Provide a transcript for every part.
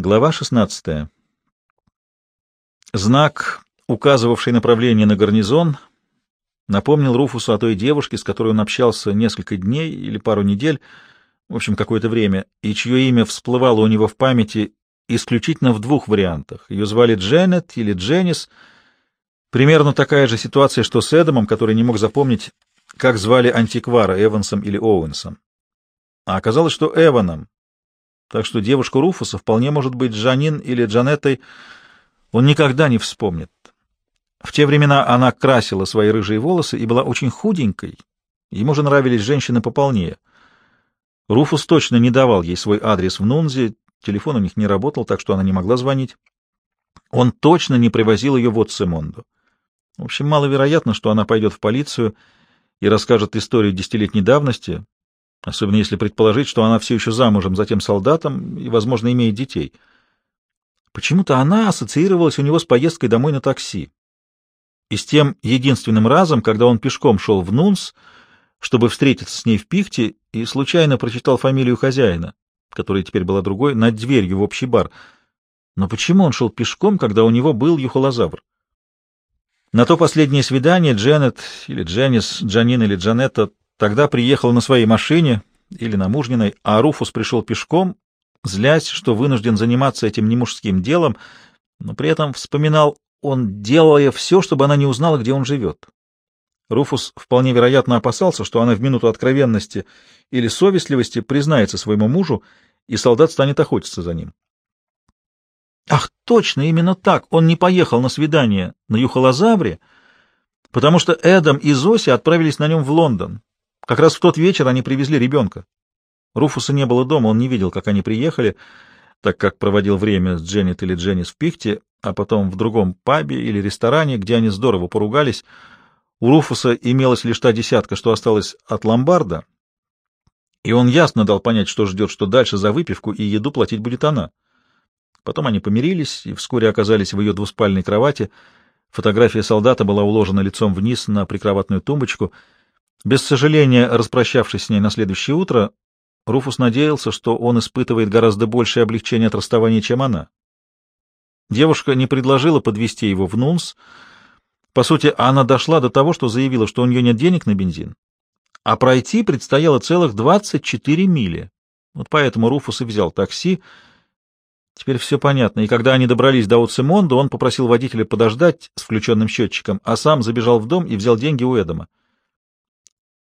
Глава 16. Знак, указывавший направление на гарнизон, напомнил Руфусу о той девушке, с которой он общался несколько дней или пару недель, в общем, какое-то время, и чье имя всплывало у него в памяти исключительно в двух вариантах. Ее звали Дженнет или Дженнис. Примерно такая же ситуация, что с Эдамом, который не мог запомнить, как звали антиквара Эвансом или Оуэнсом. А оказалось, что Эваном, так что девушку Руфуса вполне может быть Джанин или Джанеттой, он никогда не вспомнит. В те времена она красила свои рыжие волосы и была очень худенькой. Ему же нравились женщины пополнее. Руфус точно не давал ей свой адрес в Нунзе, телефон у них не работал, так что она не могла звонить. Он точно не привозил ее в Отсемонду. В общем, маловероятно, что она пойдет в полицию и расскажет историю десятилетней давности, особенно если предположить, что она все еще замужем за тем солдатом и, возможно, имеет детей. Почему-то она ассоциировалась у него с поездкой домой на такси. И с тем единственным разом, когда он пешком шел в Нунс, чтобы встретиться с ней в пихте, и случайно прочитал фамилию хозяина, которая теперь была другой, над дверью в общий бар. Но почему он шел пешком, когда у него был юхолозавр? На то последнее свидание Дженнет или Дженнис, Джанин или Джанетта Тогда приехал на своей машине или на мужниной, а Руфус пришел пешком, злясь, что вынужден заниматься этим немужским делом, но при этом вспоминал он, делая все, чтобы она не узнала, где он живет. Руфус вполне вероятно опасался, что она в минуту откровенности или совестливости признается своему мужу, и солдат станет охотиться за ним. Ах, точно, именно так! Он не поехал на свидание на Юхолозавре, потому что Эдам и Зоси отправились на нем в Лондон, как раз в тот вечер они привезли ребенка. Руфуса не было дома, он не видел, как они приехали, так как проводил время с Дженнет или Дженнис в Пихте, а потом в другом пабе или ресторане, где они здорово поругались. У Руфуса имелась лишь та десятка, что осталась от ломбарда, и он ясно дал понять, что ждет, что дальше за выпивку и еду платить будет она. Потом они помирились и вскоре оказались в ее двуспальной кровати. Фотография солдата была уложена лицом вниз на прикроватную тумбочку — без сожаления, распрощавшись с ней на следующее утро, Руфус надеялся, что он испытывает гораздо большее облегчение от расставания, чем она. Девушка не предложила подвести его в Нунс. По сути, она дошла до того, что заявила, что у нее нет денег на бензин, а пройти предстояло целых 24 мили. Вот поэтому Руфус и взял такси. Теперь все понятно. И когда они добрались до Уцемонда, он попросил водителя подождать с включенным счетчиком, а сам забежал в дом и взял деньги у Эдама.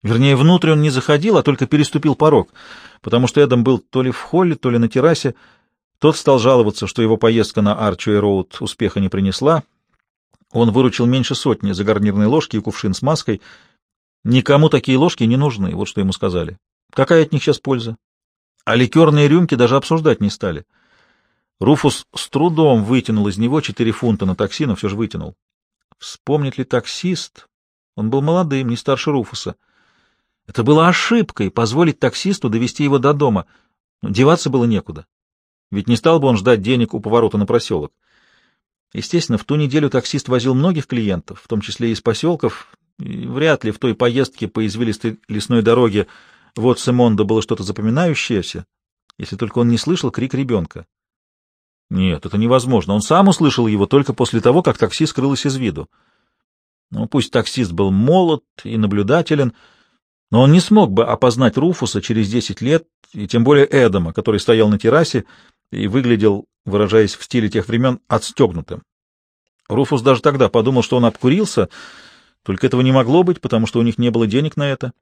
Вернее, внутрь он не заходил, а только переступил порог, потому что Эдам был то ли в холле, то ли на террасе. Тот стал жаловаться, что его поездка на Арчуэй Роуд успеха не принесла. Он выручил меньше сотни за гарнирные ложки и кувшин с маской. Никому такие ложки не нужны, вот что ему сказали. Какая от них сейчас польза? А ликерные рюмки даже обсуждать не стали. Руфус с трудом вытянул из него четыре фунта на такси, но все же вытянул. Вспомнит ли таксист? Он был молодым, не старше Руфуса. Это было ошибкой позволить таксисту довести его до дома. Деваться было некуда. Ведь не стал бы он ждать денег у поворота на проселок. Естественно, в ту неделю таксист возил многих клиентов, в том числе и из поселков, и вряд ли в той поездке по извилистой лесной дороге вот Симонда было что-то запоминающееся, если только он не слышал крик ребенка. Нет, это невозможно. Он сам услышал его только после того, как такси скрылось из виду. Ну, пусть таксист был молод и наблюдателен, — но он не смог бы опознать Руфуса через десять лет, и тем более Эдама, который стоял на террасе и выглядел, выражаясь в стиле тех времен, отстегнутым. Руфус даже тогда подумал, что он обкурился, только этого не могло быть, потому что у них не было денег на это.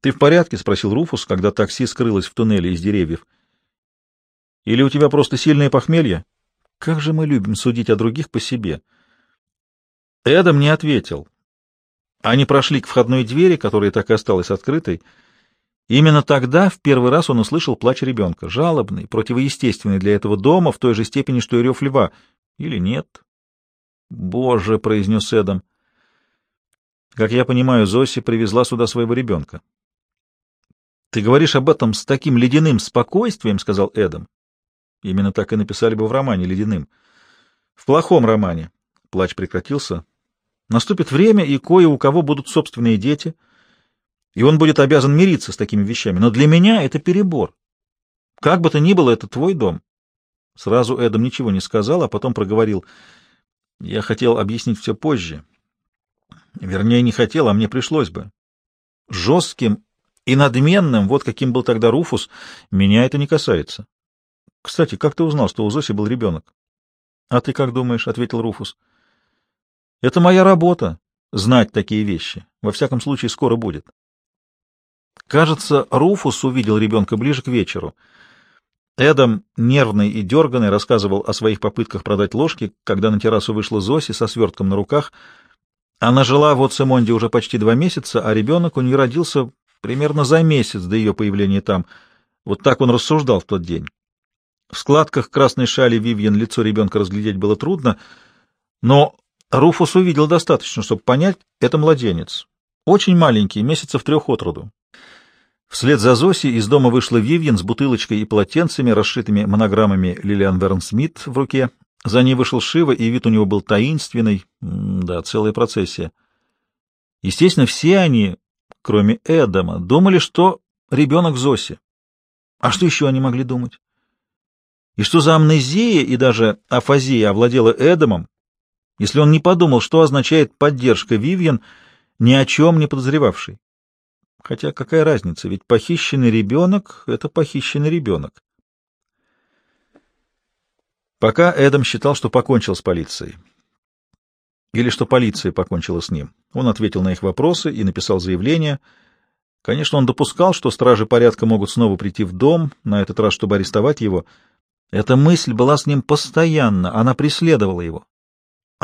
«Ты в порядке?» — спросил Руфус, когда такси скрылось в туннеле из деревьев. «Или у тебя просто сильное похмелье?» «Как же мы любим судить о других по себе!» Эдам не ответил. Они прошли к входной двери, которая так и осталась открытой. Именно тогда в первый раз он услышал плач ребенка, жалобный, противоестественный для этого дома, в той же степени, что и рев льва. Или нет? «Боже!» — произнес Эдам. «Как я понимаю, Зоси привезла сюда своего ребенка». «Ты говоришь об этом с таким ледяным спокойствием», — сказал Эдам. Именно так и написали бы в романе «Ледяным». «В плохом романе». Плач прекратился. Наступит время, и кое у кого будут собственные дети, и он будет обязан мириться с такими вещами. Но для меня это перебор. Как бы то ни было, это твой дом. Сразу Эдам ничего не сказал, а потом проговорил. Я хотел объяснить все позже. Вернее, не хотел, а мне пришлось бы. Жестким и надменным, вот каким был тогда Руфус, меня это не касается. Кстати, как ты узнал, что у Зоси был ребенок? — А ты как думаешь? — ответил Руфус. — Это моя работа — знать такие вещи. Во всяком случае, скоро будет. Кажется, Руфус увидел ребенка ближе к вечеру. Эдам, нервный и дерганный, рассказывал о своих попытках продать ложки, когда на террасу вышла Зоси со свертком на руках. Она жила в Оцемонде уже почти два месяца, а ребенок у нее родился примерно за месяц до ее появления там. Вот так он рассуждал в тот день. В складках красной шали Вивьен лицо ребенка разглядеть было трудно, но Руфус увидел достаточно, чтобы понять, это младенец. Очень маленький, месяцев трех от роду. Вслед за Зоси из дома вышла Вивьен с бутылочкой и полотенцами, расшитыми монограммами Лилиан Верн Смит в руке. За ней вышел Шива, и вид у него был таинственный. Да, целая процессия. Естественно, все они, кроме Эдама, думали, что ребенок Зоси. А что еще они могли думать? И что за амнезия и даже афазия овладела Эдамом, если он не подумал, что означает поддержка Вивьен, ни о чем не подозревавший? Хотя какая разница, ведь похищенный ребенок — это похищенный ребенок. Пока Эдам считал, что покончил с полицией. Или что полиция покончила с ним. Он ответил на их вопросы и написал заявление. Конечно, он допускал, что стражи порядка могут снова прийти в дом, на этот раз, чтобы арестовать его — эта мысль была с ним постоянно, она преследовала его.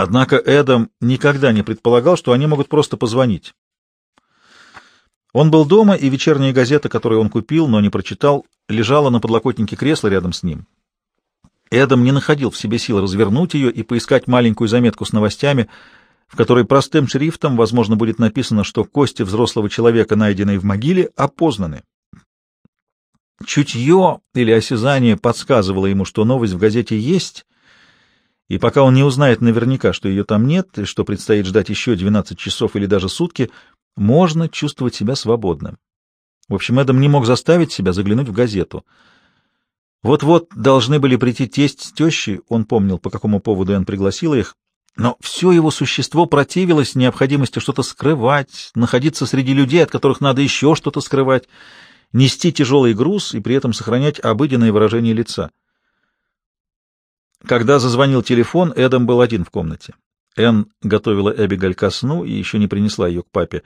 Однако Эдам никогда не предполагал, что они могут просто позвонить. Он был дома, и вечерняя газета, которую он купил, но не прочитал, лежала на подлокотнике кресла рядом с ним. Эдам не находил в себе сил развернуть ее и поискать маленькую заметку с новостями, в которой простым шрифтом, возможно, будет написано, что кости взрослого человека, найденные в могиле, опознаны. Чутье или осязание подсказывало ему, что новость в газете есть, и пока он не узнает наверняка, что ее там нет, и что предстоит ждать еще 12 часов или даже сутки, можно чувствовать себя свободным. В общем, Эдам не мог заставить себя заглянуть в газету. Вот-вот должны были прийти тесть с тещей, он помнил, по какому поводу Энн пригласила их, но все его существо противилось необходимости что-то скрывать, находиться среди людей, от которых надо еще что-то скрывать, нести тяжелый груз и при этом сохранять обыденное выражение лица. Когда зазвонил телефон, Эдам был один в комнате. Энн готовила Эбигаль ко сну и еще не принесла ее к папе.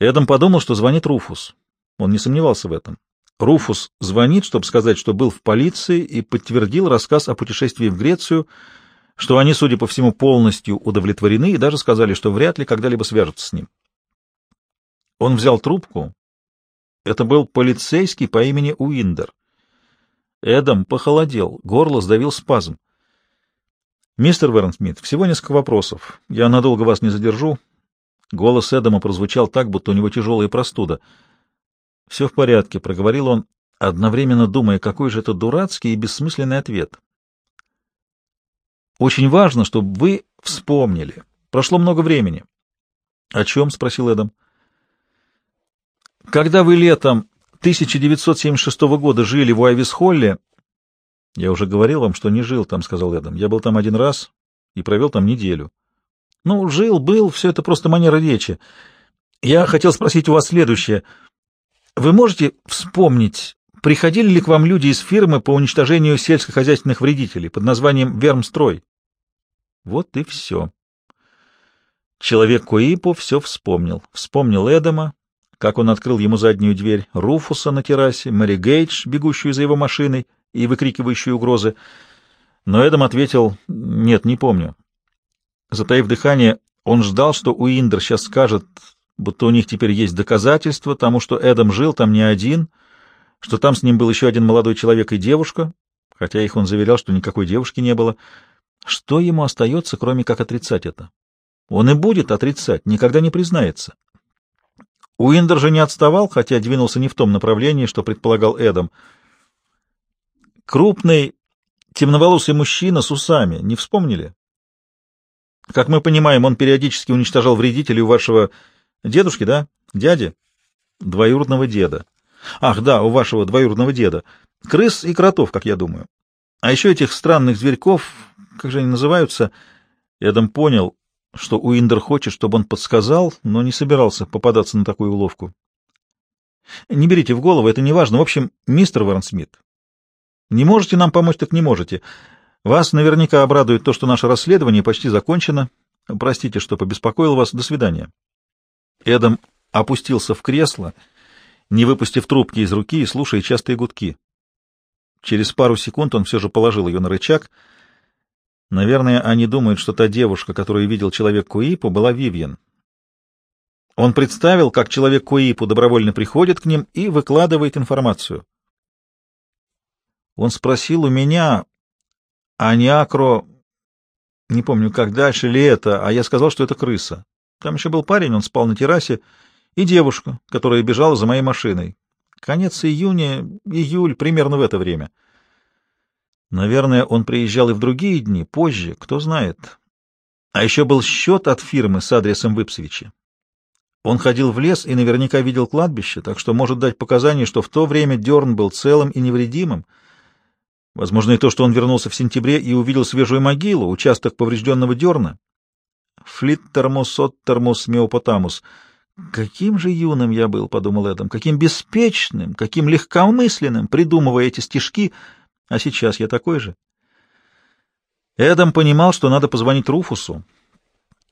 Эдам подумал, что звонит Руфус. Он не сомневался в этом. Руфус звонит, чтобы сказать, что был в полиции, и подтвердил рассказ о путешествии в Грецию, что они, судя по всему, полностью удовлетворены и даже сказали, что вряд ли когда-либо свяжутся с ним. Он взял трубку это был полицейский по имени Уиндер. Эдам похолодел, горло сдавил спазм. «Мистер Вернсмит, всего несколько вопросов. Я надолго вас не задержу». Голос Эдама прозвучал так, будто у него тяжелая простуда. «Все в порядке», — проговорил он, одновременно думая, какой же это дурацкий и бессмысленный ответ. «Очень важно, чтобы вы вспомнили. Прошло много времени». «О чем?» — спросил Эдам. Когда вы летом 1976 года жили в Уайвис-Холле, я уже говорил вам, что не жил там, — сказал Эдам. Я был там один раз и провел там неделю. Ну, жил, был, все это просто манера речи. Я хотел спросить у вас следующее. Вы можете вспомнить, приходили ли к вам люди из фирмы по уничтожению сельскохозяйственных вредителей под названием «Вермстрой»? Вот и все. Человек Куипо все вспомнил. Вспомнил Эдама, как он открыл ему заднюю дверь, Руфуса на террасе, Мэри Гейдж, бегущую за его машиной и выкрикивающую угрозы. Но Эдам ответил «Нет, не помню». Затаив дыхание, он ждал, что Уиндер сейчас скажет, будто у них теперь есть доказательства тому, что Эдам жил там не один, что там с ним был еще один молодой человек и девушка, хотя их он заверял, что никакой девушки не было. Что ему остается, кроме как отрицать это? Он и будет отрицать, никогда не признается. Уиндер же не отставал, хотя двинулся не в том направлении, что предполагал Эдам. Крупный, темноволосый мужчина с усами, не вспомнили? Как мы понимаем, он периодически уничтожал вредителей у вашего дедушки, да? Дяди? Двоюродного деда. Ах, да, у вашего двоюродного деда. Крыс и кротов, как я думаю. А еще этих странных зверьков, как же они называются? Эдам понял, что Уиндер хочет, чтобы он подсказал, но не собирался попадаться на такую уловку. Не берите в голову, это не важно. В общем, мистер Варнсмит, не можете нам помочь, так не можете. Вас наверняка обрадует то, что наше расследование почти закончено. Простите, что побеспокоил вас. До свидания. Эдам опустился в кресло, не выпустив трубки из руки и слушая частые гудки. Через пару секунд он все же положил ее на рычаг. Наверное, они думают, что та девушка, которую видел человек Куипу, была Вивьен. Он представил, как человек Куипу добровольно приходит к ним и выкладывает информацию. Он спросил у меня, а не Акро, не помню, как дальше ли это, а я сказал, что это крыса. Там еще был парень, он спал на террасе, и девушка, которая бежала за моей машиной. Конец июня, июль, примерно в это время. Наверное, он приезжал и в другие дни, позже, кто знает. А еще был счет от фирмы с адресом в. Он ходил в лес и наверняка видел кладбище, так что может дать показания, что в то время Дерн был целым и невредимым. Возможно, и то, что он вернулся в сентябре и увидел свежую могилу, участок поврежденного Дерна. Флиттермус, Оттермус, Меопотамус — Каким же юным я был, — подумал Эдам, — каким беспечным, каким легкомысленным, придумывая эти стишки, а сейчас я такой же. Эдам понимал, что надо позвонить Руфусу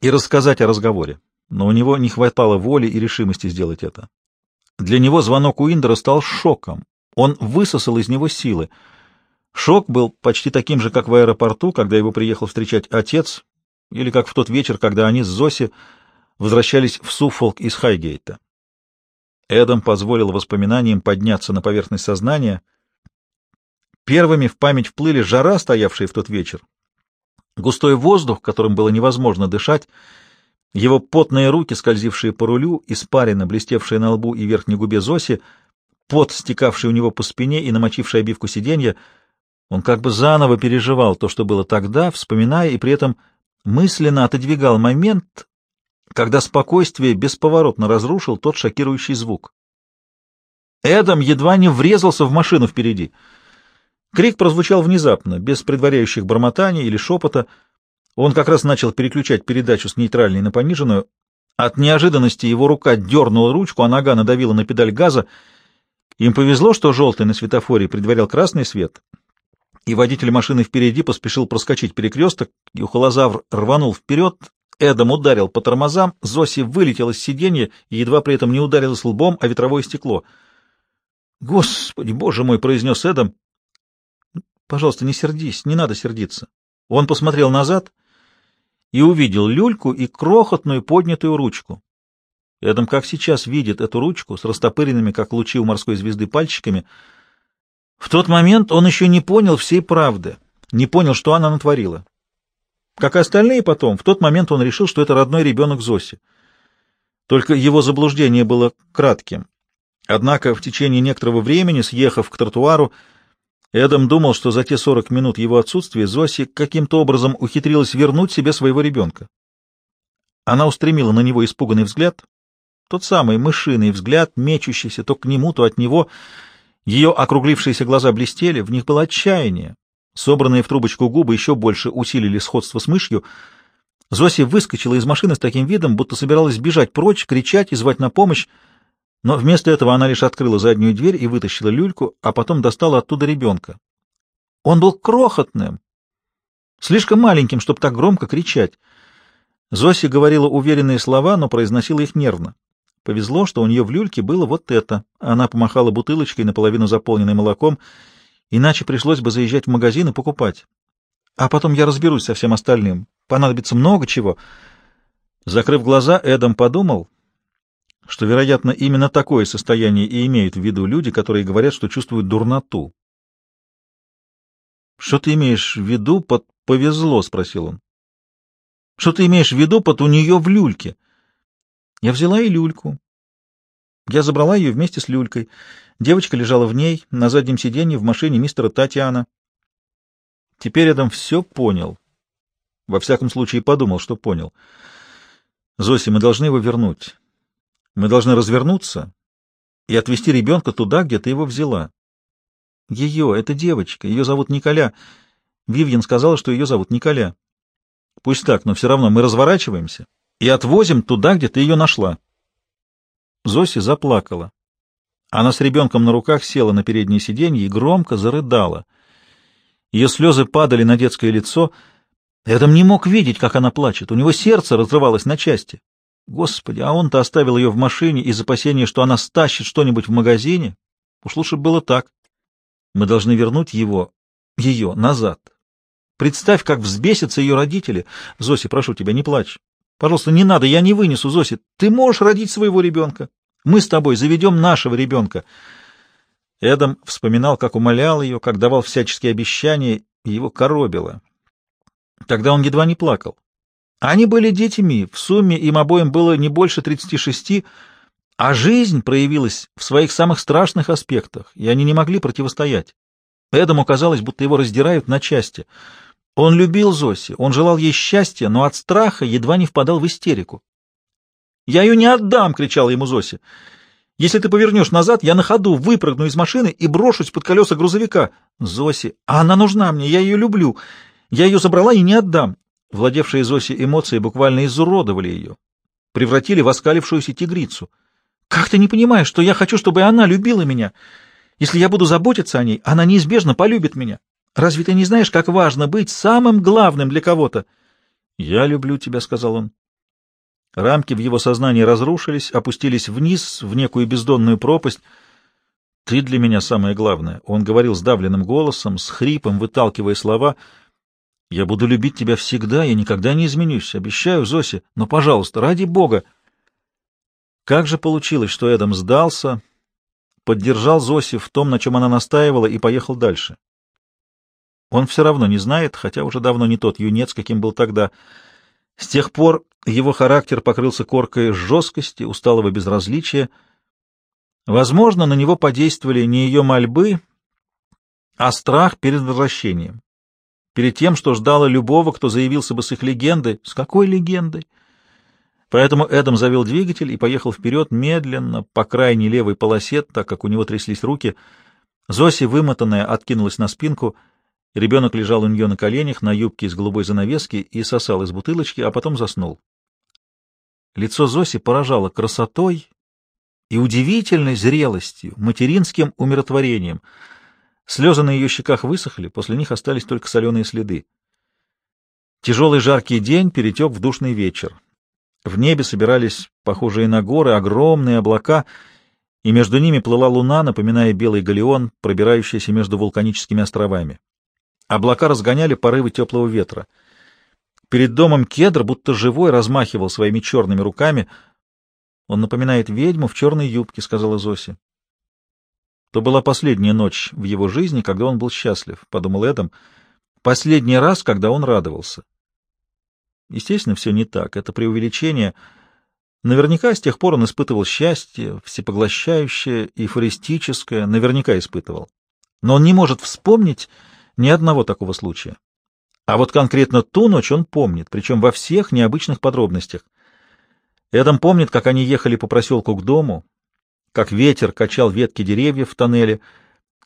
и рассказать о разговоре, но у него не хватало воли и решимости сделать это. Для него звонок Уиндера стал шоком. Он высосал из него силы. Шок был почти таким же, как в аэропорту, когда его приехал встречать отец, или как в тот вечер, когда они с Зоси возвращались в Суффолк из Хайгейта. Эдам позволил воспоминаниям подняться на поверхность сознания. Первыми в память вплыли жара, стоявшая в тот вечер, густой воздух, которым было невозможно дышать, его потные руки, скользившие по рулю, испарина, блестевшие на лбу и верхней губе Зоси, пот, стекавший у него по спине и намочивший обивку сиденья. Он как бы заново переживал то, что было тогда, вспоминая и при этом мысленно отодвигал момент, когда спокойствие бесповоротно разрушил тот шокирующий звук. Эдам едва не врезался в машину впереди. Крик прозвучал внезапно, без предваряющих бормотаний или шепота. Он как раз начал переключать передачу с нейтральной на пониженную. От неожиданности его рука дернула ручку, а нога надавила на педаль газа. Им повезло, что желтый на светофоре предварял красный свет, и водитель машины впереди поспешил проскочить перекресток, и ухолозавр рванул вперед, Эдом ударил по тормозам, Зоси вылетела с сиденья и едва при этом не ударилась лбом о ветровое стекло. «Господи, боже мой!» — произнес Эдом. «Пожалуйста, не сердись, не надо сердиться». Он посмотрел назад и увидел люльку и крохотную поднятую ручку. Эдом как сейчас видит эту ручку с растопыренными, как лучи у морской звезды, пальчиками. В тот момент он еще не понял всей правды, не понял, что она натворила. Как и остальные потом, в тот момент он решил, что это родной ребенок Зоси. Только его заблуждение было кратким. Однако в течение некоторого времени, съехав к тротуару, Эдам думал, что за те сорок минут его отсутствия Зоси каким-то образом ухитрилась вернуть себе своего ребенка. Она устремила на него испуганный взгляд, тот самый мышиный взгляд, мечущийся то к нему, то от него. Ее округлившиеся глаза блестели, в них было отчаяние, Собранные в трубочку губы еще больше усилили сходство с мышью. Зося выскочила из машины с таким видом, будто собиралась бежать прочь, кричать и звать на помощь, но вместо этого она лишь открыла заднюю дверь и вытащила люльку, а потом достала оттуда ребенка. Он был крохотным, слишком маленьким, чтобы так громко кричать. Зося говорила уверенные слова, но произносила их нервно. Повезло, что у нее в люльке было вот это. Она помахала бутылочкой, наполовину заполненной молоком, Иначе пришлось бы заезжать в магазин и покупать. А потом я разберусь со всем остальным. Понадобится много чего. Закрыв глаза, Эдам подумал, что, вероятно, именно такое состояние и имеют в виду люди, которые говорят, что чувствуют дурноту. «Что ты имеешь в виду под «повезло»?» — спросил он. «Что ты имеешь в виду под «у нее в люльке»?» Я взяла и люльку. Я забрала ее вместе с люлькой. Девочка лежала в ней, на заднем сиденье, в машине мистера Татьяна. Теперь Эдам все понял. Во всяком случае, подумал, что понял. Зоси, мы должны его вернуть. Мы должны развернуться и отвезти ребенка туда, где ты его взяла. Ее, это девочка, ее зовут Николя. Вивьен сказала, что ее зовут Николя. Пусть так, но все равно мы разворачиваемся и отвозим туда, где ты ее нашла. Зоси заплакала. Она с ребенком на руках села на переднее сиденье и громко зарыдала. Ее слезы падали на детское лицо. Эдам не мог видеть, как она плачет. У него сердце разрывалось на части. Господи, а он-то оставил ее в машине из опасения, что она стащит что-нибудь в магазине. Уж лучше было так. Мы должны вернуть его, ее, назад. Представь, как взбесятся ее родители. Зоси, прошу тебя, не плачь. Пожалуйста, не надо, я не вынесу, Зоси. Ты можешь родить своего ребенка. Мы с тобой заведем нашего ребенка. Эдам вспоминал, как умолял ее, как давал всяческие обещания, и его коробило. Тогда он едва не плакал. Они были детьми, в сумме им обоим было не больше 36, а жизнь проявилась в своих самых страшных аспектах, и они не могли противостоять. Эдаму казалось, будто его раздирают на части. Он любил Зоси, он желал ей счастья, но от страха едва не впадал в истерику. «Я ее не отдам!» — кричала ему Зоси. «Если ты повернешь назад, я на ходу выпрыгну из машины и брошусь под колеса грузовика. Зоси, она нужна мне, я ее люблю. Я ее забрала и не отдам. Владевшие Зоси эмоции буквально изуродовали ее, превратили в оскалившуюся тигрицу. «Как ты не понимаешь, что я хочу, чтобы она любила меня? Если я буду заботиться о ней, она неизбежно полюбит меня. Разве ты не знаешь, как важно быть самым главным для кого-то?» «Я люблю тебя», — сказал он. Рамки в его сознании разрушились, опустились вниз, в некую бездонную пропасть. «Ты для меня самое главное», — он говорил сдавленным голосом, с хрипом, выталкивая слова — я буду любить тебя всегда, я никогда не изменюсь, обещаю, Зоси, но, пожалуйста, ради Бога. Как же получилось, что Эдам сдался, поддержал Зоси в том, на чем она настаивала, и поехал дальше? Он все равно не знает, хотя уже давно не тот юнец, каким был тогда. С тех пор его характер покрылся коркой жесткости, усталого безразличия. Возможно, на него подействовали не ее мольбы, а страх перед возвращением перед тем, что ждало любого, кто заявился бы с их легендой. С какой легендой? Поэтому Эдам завел двигатель и поехал вперед медленно, по крайней левой полосе, так как у него тряслись руки. Зоси, вымотанная, откинулась на спинку. Ребенок лежал у нее на коленях, на юбке из голубой занавески и сосал из бутылочки, а потом заснул. Лицо Зоси поражало красотой и удивительной зрелостью, материнским умиротворением — Слезы на ее щеках высохли, после них остались только соленые следы. Тяжелый жаркий день перетек в душный вечер. В небе собирались похожие на горы огромные облака, и между ними плыла луна, напоминая белый галеон, пробирающийся между вулканическими островами. Облака разгоняли порывы теплого ветра. Перед домом кедр, будто живой, размахивал своими черными руками. «Он напоминает ведьму в черной юбке», — сказала Зося. То была последняя ночь в его жизни, когда он был счастлив, — подумал Эдам. Последний раз, когда он радовался. Естественно, все не так. Это преувеличение. Наверняка с тех пор он испытывал счастье, всепоглощающее, эйфористическое, наверняка испытывал. Но он не может вспомнить ни одного такого случая. А вот конкретно ту ночь он помнит, причем во всех необычных подробностях. Эдам помнит, как они ехали по проселку к дому, как ветер качал ветки деревьев в тоннеле,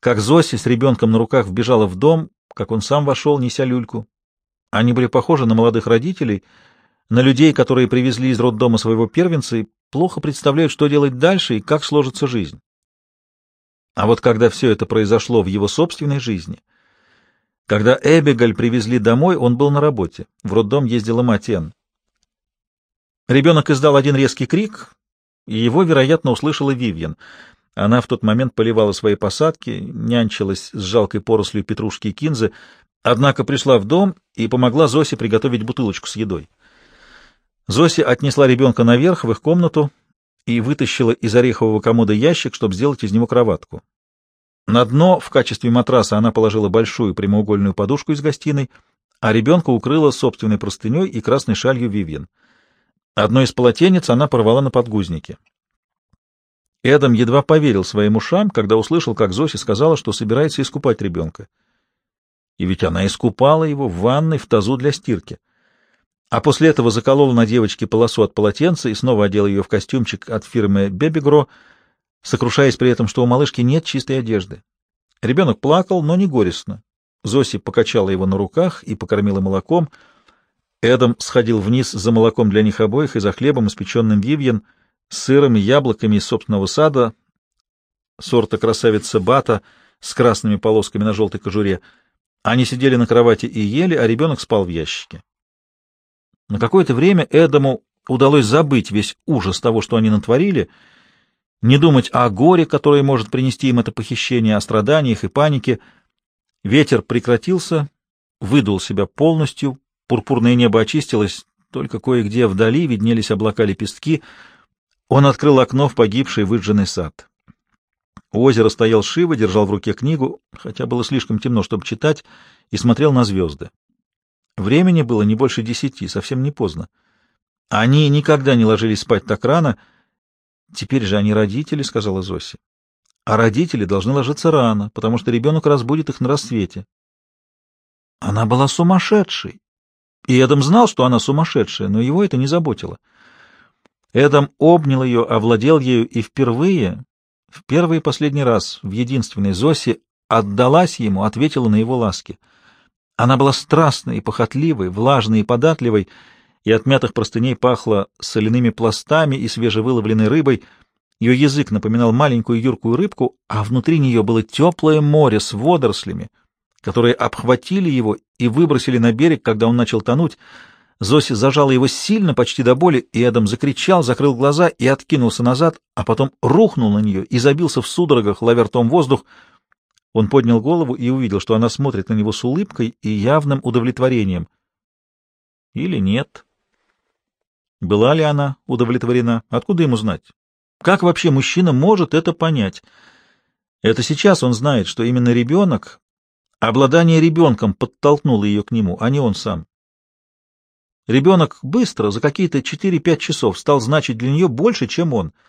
как Зоси с ребенком на руках вбежала в дом, как он сам вошел, неся люльку. Они были похожи на молодых родителей, на людей, которые привезли из роддома своего первенца и плохо представляют, что делать дальше и как сложится жизнь. А вот когда все это произошло в его собственной жизни, когда Эбигаль привезли домой, он был на работе. В роддом ездила мать Энн. Ребенок издал один резкий крик, его, вероятно, услышала Вивьен. Она в тот момент поливала свои посадки, нянчилась с жалкой порослью петрушки и кинзы, однако пришла в дом и помогла Зосе приготовить бутылочку с едой. Зося отнесла ребенка наверх, в их комнату, и вытащила из орехового комода ящик, чтобы сделать из него кроватку. На дно в качестве матраса она положила большую прямоугольную подушку из гостиной, а ребенка укрыла собственной простыней и красной шалью Вивьен. Одно из полотенец она порвала на подгузнике. Эдам едва поверил своим ушам, когда услышал, как Зося сказала, что собирается искупать ребенка. И ведь она искупала его в ванной в тазу для стирки. А после этого заколола на девочке полосу от полотенца и снова одела ее в костюмчик от фирмы Бебигро, сокрушаясь при этом, что у малышки нет чистой одежды. Ребенок плакал, но не горестно. Зоси покачала его на руках и покормила молоком. Эдам сходил вниз за молоком для них обоих и за хлебом, испеченным вивьен, сыром и яблоками из собственного сада, сорта красавица Бата с красными полосками на желтой кожуре. Они сидели на кровати и ели, а ребенок спал в ящике. На какое-то время Эдаму удалось забыть весь ужас того, что они натворили, не думать о горе, которое может принести им это похищение, о страданиях и панике. Ветер прекратился, выдул себя полностью, пурпурное небо очистилось, только кое-где вдали виднелись облака-лепестки. Он открыл окно в погибший выжженный сад. У озера стоял Шива, держал в руке книгу, хотя было слишком темно, чтобы читать, и смотрел на звезды. Времени было не больше десяти, совсем не поздно. Они никогда не ложились спать так рано. Теперь же они родители, — сказала Зоси. А родители должны ложиться рано, потому что ребенок разбудит их на рассвете. Она была сумасшедшей. И Эдам знал, что она сумасшедшая, но его это не заботило. Эдам обнял ее, овладел ею и впервые, в первый и последний раз, в единственной Зосе, отдалась ему, ответила на его ласки — она была страстной и похотливой, влажной и податливой, и от мятых простыней пахло соляными пластами и свежевыловленной рыбой. Ее язык напоминал маленькую юркую рыбку, а внутри нее было теплое море с водорослями, которые обхватили его и выбросили на берег, когда он начал тонуть. Зоси зажала его сильно, почти до боли, и Эдам закричал, закрыл глаза и откинулся назад, а потом рухнул на нее и забился в судорогах, ловя ртом воздух. Он поднял голову и увидел, что она смотрит на него с улыбкой и явным удовлетворением. Или нет? Была ли она удовлетворена? Откуда ему знать? Как вообще мужчина может это понять? Это сейчас он знает, что именно ребенок, обладание ребенком подтолкнуло ее к нему, а не он сам. Ребенок быстро, за какие-то 4-5 часов, стал значить для нее больше, чем он —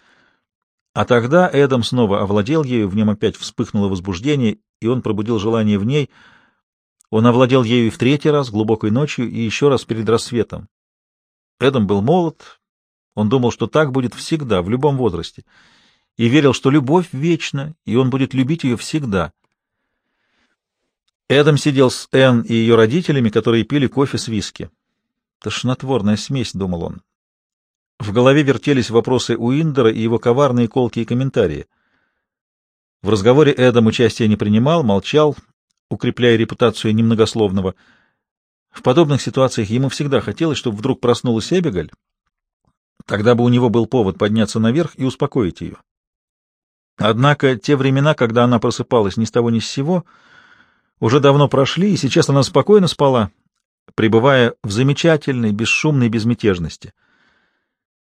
а тогда Эдам снова овладел ею, в нем опять вспыхнуло возбуждение, и он пробудил желание в ней. Он овладел ею и в третий раз, глубокой ночью, и еще раз перед рассветом. Эдам был молод, он думал, что так будет всегда, в любом возрасте, и верил, что любовь вечна, и он будет любить ее всегда. Эдам сидел с Энн и ее родителями, которые пили кофе с виски. «Тошнотворная смесь», — думал он. В голове вертелись вопросы Уиндера и его коварные колкие комментарии. В разговоре Эдам участия не принимал, молчал, укрепляя репутацию немногословного. В подобных ситуациях ему всегда хотелось, чтобы вдруг проснулась Эбигаль. Тогда бы у него был повод подняться наверх и успокоить ее. Однако те времена, когда она просыпалась ни с того ни с сего, уже давно прошли, и сейчас она спокойно спала, пребывая в замечательной, бесшумной безмятежности —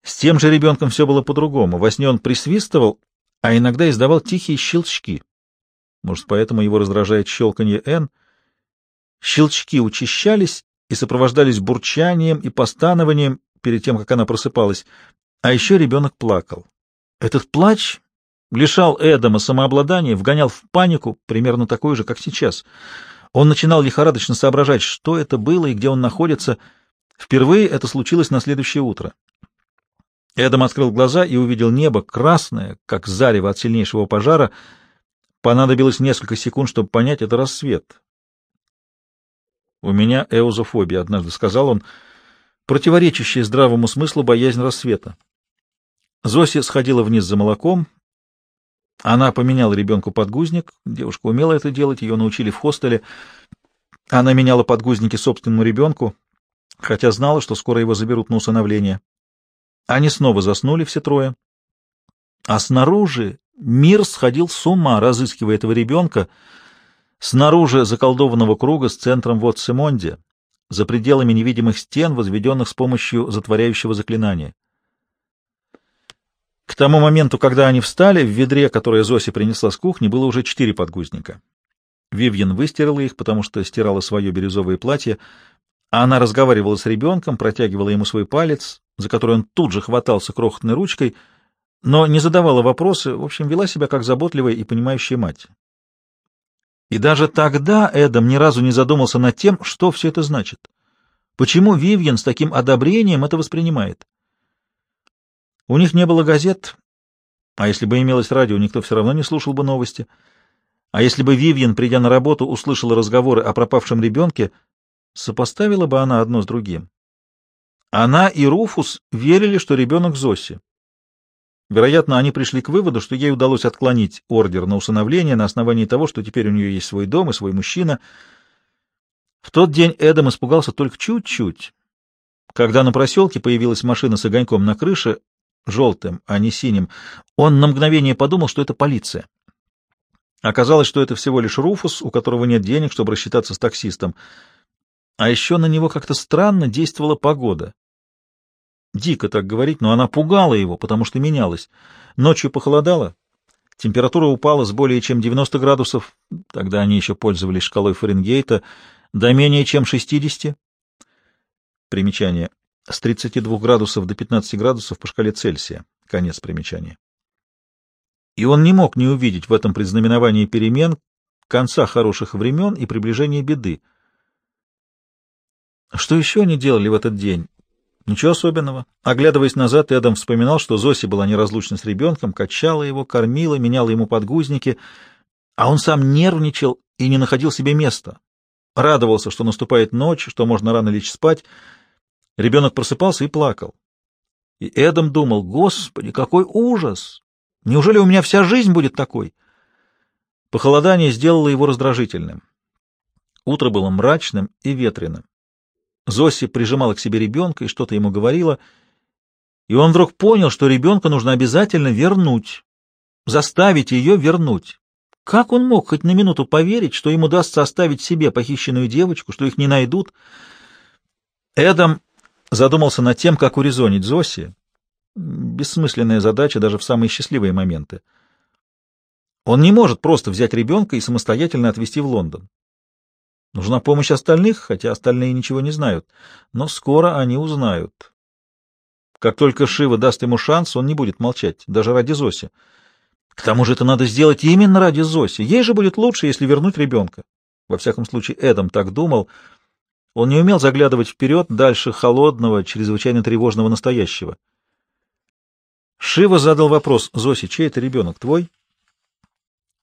с тем же ребенком все было по-другому. Во сне он присвистывал, а иногда издавал тихие щелчки. Может, поэтому его раздражает щелканье «Н». Щелчки учащались и сопровождались бурчанием и постанованием перед тем, как она просыпалась. А еще ребенок плакал. Этот плач лишал Эдама самообладания, вгонял в панику, примерно такой же, как сейчас. Он начинал лихорадочно соображать, что это было и где он находится. Впервые это случилось на следующее утро. Эдам открыл глаза и увидел небо, красное, как зарево от сильнейшего пожара. Понадобилось несколько секунд, чтобы понять, это рассвет. «У меня эозофобия», — однажды сказал он, противоречащая здравому смыслу боязнь рассвета. Зоси сходила вниз за молоком. Она поменяла ребенку подгузник. Девушка умела это делать, ее научили в хостеле. Она меняла подгузники собственному ребенку, хотя знала, что скоро его заберут на усыновление. Они снова заснули все трое. А снаружи мир сходил с ума, разыскивая этого ребенка, снаружи заколдованного круга с центром вот Симонди, за пределами невидимых стен, возведенных с помощью затворяющего заклинания. К тому моменту, когда они встали, в ведре, которое Зоси принесла с кухни, было уже четыре подгузника. Вивьен выстирала их, потому что стирала свое бирюзовое платье, а она разговаривала с ребенком, протягивала ему свой палец, за который он тут же хватался крохотной ручкой, но не задавала вопросы, в общем, вела себя как заботливая и понимающая мать. И даже тогда Эдам ни разу не задумался над тем, что все это значит. Почему Вивьен с таким одобрением это воспринимает? У них не было газет, а если бы имелось радио, никто все равно не слушал бы новости. А если бы Вивьен, придя на работу, услышала разговоры о пропавшем ребенке, сопоставила бы она одно с другим. Она и Руфус верили, что ребенок Зоси. Вероятно, они пришли к выводу, что ей удалось отклонить ордер на усыновление на основании того, что теперь у нее есть свой дом и свой мужчина. В тот день Эдам испугался только чуть-чуть. Когда на проселке появилась машина с огоньком на крыше, желтым, а не синим, он на мгновение подумал, что это полиция. Оказалось, что это всего лишь Руфус, у которого нет денег, чтобы рассчитаться с таксистом. А еще на него как-то странно действовала погода. Дико так говорить, но она пугала его, потому что менялась. Ночью похолодало, температура упала с более чем 90 градусов, тогда они еще пользовались шкалой Фаренгейта, до менее чем 60. Примечание. С 32 градусов до 15 градусов по шкале Цельсия. Конец примечания. И он не мог не увидеть в этом предзнаменовании перемен, конца хороших времен и приближения беды. Что еще они делали в этот день? Ничего особенного. Оглядываясь назад, Эдам вспоминал, что Зоси была неразлучна с ребенком, качала его, кормила, меняла ему подгузники, а он сам нервничал и не находил себе места. Радовался, что наступает ночь, что можно рано лечь спать. Ребенок просыпался и плакал. И Эдам думал, «Господи, какой ужас! Неужели у меня вся жизнь будет такой?» Похолодание сделало его раздражительным. Утро было мрачным и ветреным. Зоси прижимала к себе ребенка и что-то ему говорила, и он вдруг понял, что ребенка нужно обязательно вернуть, заставить ее вернуть. Как он мог хоть на минуту поверить, что ему удастся оставить себе похищенную девочку, что их не найдут? Эдам задумался над тем, как урезонить Зоси. Бессмысленная задача даже в самые счастливые моменты. Он не может просто взять ребенка и самостоятельно отвезти в Лондон. Нужна помощь остальных, хотя остальные ничего не знают. Но скоро они узнают. Как только Шива даст ему шанс, он не будет молчать, даже ради Зоси. К тому же это надо сделать именно ради Зоси. Ей же будет лучше, если вернуть ребенка. Во всяком случае, Эдам так думал. Он не умел заглядывать вперед, дальше холодного, чрезвычайно тревожного настоящего. Шива задал вопрос. «Зоси, чей это ребенок? Твой?»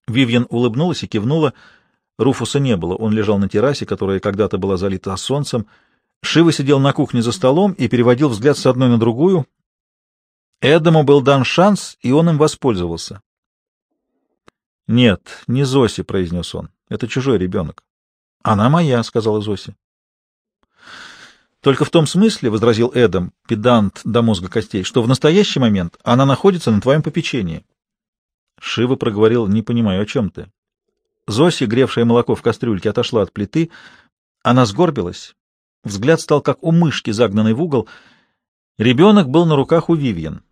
Вивьен улыбнулась и кивнула. Руфуса не было, он лежал на террасе, которая когда-то была залита солнцем. Шива сидел на кухне за столом и переводил взгляд с одной на другую. Эдаму был дан шанс, и он им воспользовался. — Нет, не Зоси, — произнес он. — Это чужой ребенок. — Она моя, — сказала Зоси. — Только в том смысле, — возразил Эдам, педант до мозга костей, — что в настоящий момент она находится на твоем попечении. Шива проговорил, — не понимаю, о чем ты. Зоси, гревшая молоко в кастрюльке, отошла от плиты. Она сгорбилась. Взгляд стал как у мышки, загнанной в угол. Ребенок был на руках у Вивьен.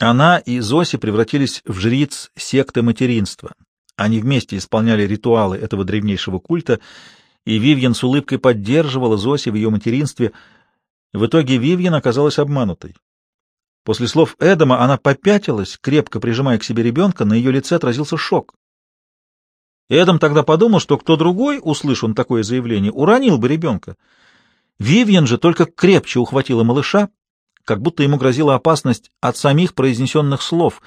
Она и Зоси превратились в жриц секты материнства. Они вместе исполняли ритуалы этого древнейшего культа, и Вивьен с улыбкой поддерживала Зоси в ее материнстве. В итоге Вивьен оказалась обманутой. После слов Эдама она попятилась, крепко прижимая к себе ребенка, на ее лице отразился шок. Эдам тогда подумал, что кто другой, услышав он такое заявление, уронил бы ребенка. Вивьен же только крепче ухватила малыша, как будто ему грозила опасность от самих произнесенных слов,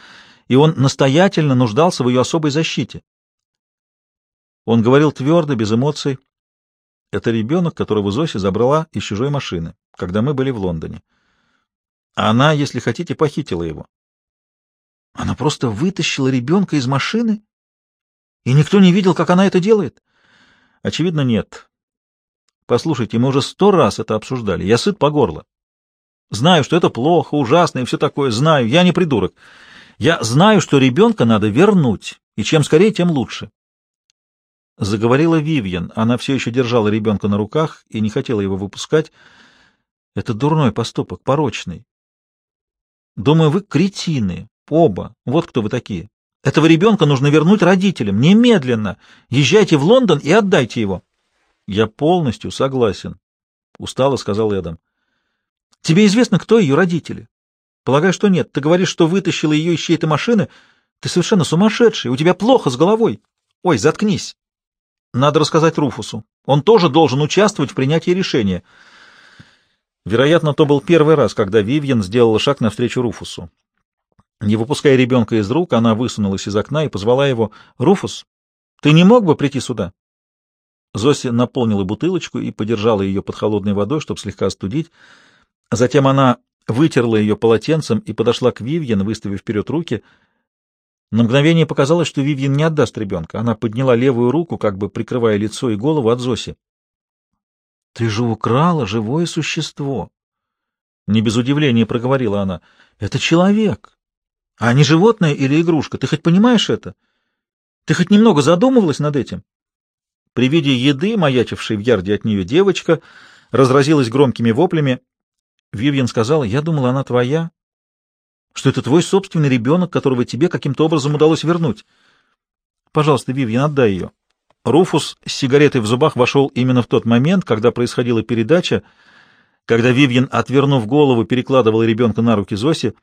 и он настоятельно нуждался в ее особой защите. Он говорил твердо, без эмоций. Это ребенок, которого Зося забрала из чужой машины, когда мы были в Лондоне. Она, если хотите, похитила его. Она просто вытащила ребенка из машины и никто не видел, как она это делает? Очевидно, нет. Послушайте, мы уже сто раз это обсуждали. Я сыт по горло. Знаю, что это плохо, ужасно и все такое. Знаю, я не придурок. Я знаю, что ребенка надо вернуть, и чем скорее, тем лучше. Заговорила Вивьен. Она все еще держала ребенка на руках и не хотела его выпускать. Это дурной поступок, порочный. Думаю, вы кретины, оба. Вот кто вы такие. Этого ребенка нужно вернуть родителям. Немедленно. Езжайте в Лондон и отдайте его. Я полностью согласен, — устало сказал Эдам. Тебе известно, кто ее родители? Полагаю, что нет. Ты говоришь, что вытащила ее из чьей-то машины. Ты совершенно сумасшедший. У тебя плохо с головой. Ой, заткнись. Надо рассказать Руфусу. Он тоже должен участвовать в принятии решения. Вероятно, то был первый раз, когда Вивьен сделала шаг навстречу Руфусу. Не выпуская ребенка из рук, она высунулась из окна и позвала его «Руфус!» Ты не мог бы прийти сюда? Зося наполнила бутылочку и подержала ее под холодной водой, чтобы слегка остудить. Затем она вытерла ее полотенцем и подошла к Вивьен, выставив вперед руки. На мгновение показалось, что Вивьен не отдаст ребенка. Она подняла левую руку, как бы прикрывая лицо и голову от Зоси. — Ты же украла живое существо! Не без удивления проговорила она. — Это человек, а не животное или игрушка. Ты хоть понимаешь это? Ты хоть немного задумывалась над этим? При виде еды, маячившей в ярде от нее девочка, разразилась громкими воплями. Вивьен сказала, я думала, она твоя, что это твой собственный ребенок, которого тебе каким-то образом удалось вернуть. Пожалуйста, Вивьен, отдай ее. Руфус с сигаретой в зубах вошел именно в тот момент, когда происходила передача, когда Вивьен, отвернув голову, перекладывала ребенка на руки Зоси.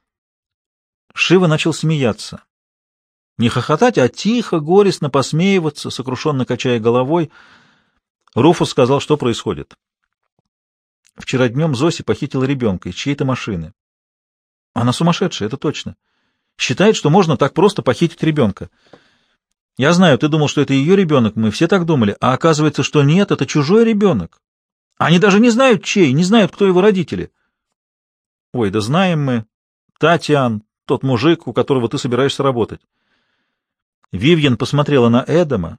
Шива начал смеяться. Не хохотать, а тихо, горестно посмеиваться, сокрушенно качая головой. Руфус сказал, что происходит. Вчера днем Зоси похитила ребенка из чьей-то машины. Она сумасшедшая, это точно. Считает, что можно так просто похитить ребенка. Я знаю, ты думал, что это ее ребенок, мы все так думали, а оказывается, что нет, это чужой ребенок. Они даже не знают, чей, не знают, кто его родители. Ой, да знаем мы. Татьян, тот мужик, у которого ты собираешься работать. Вивьен посмотрела на Эдама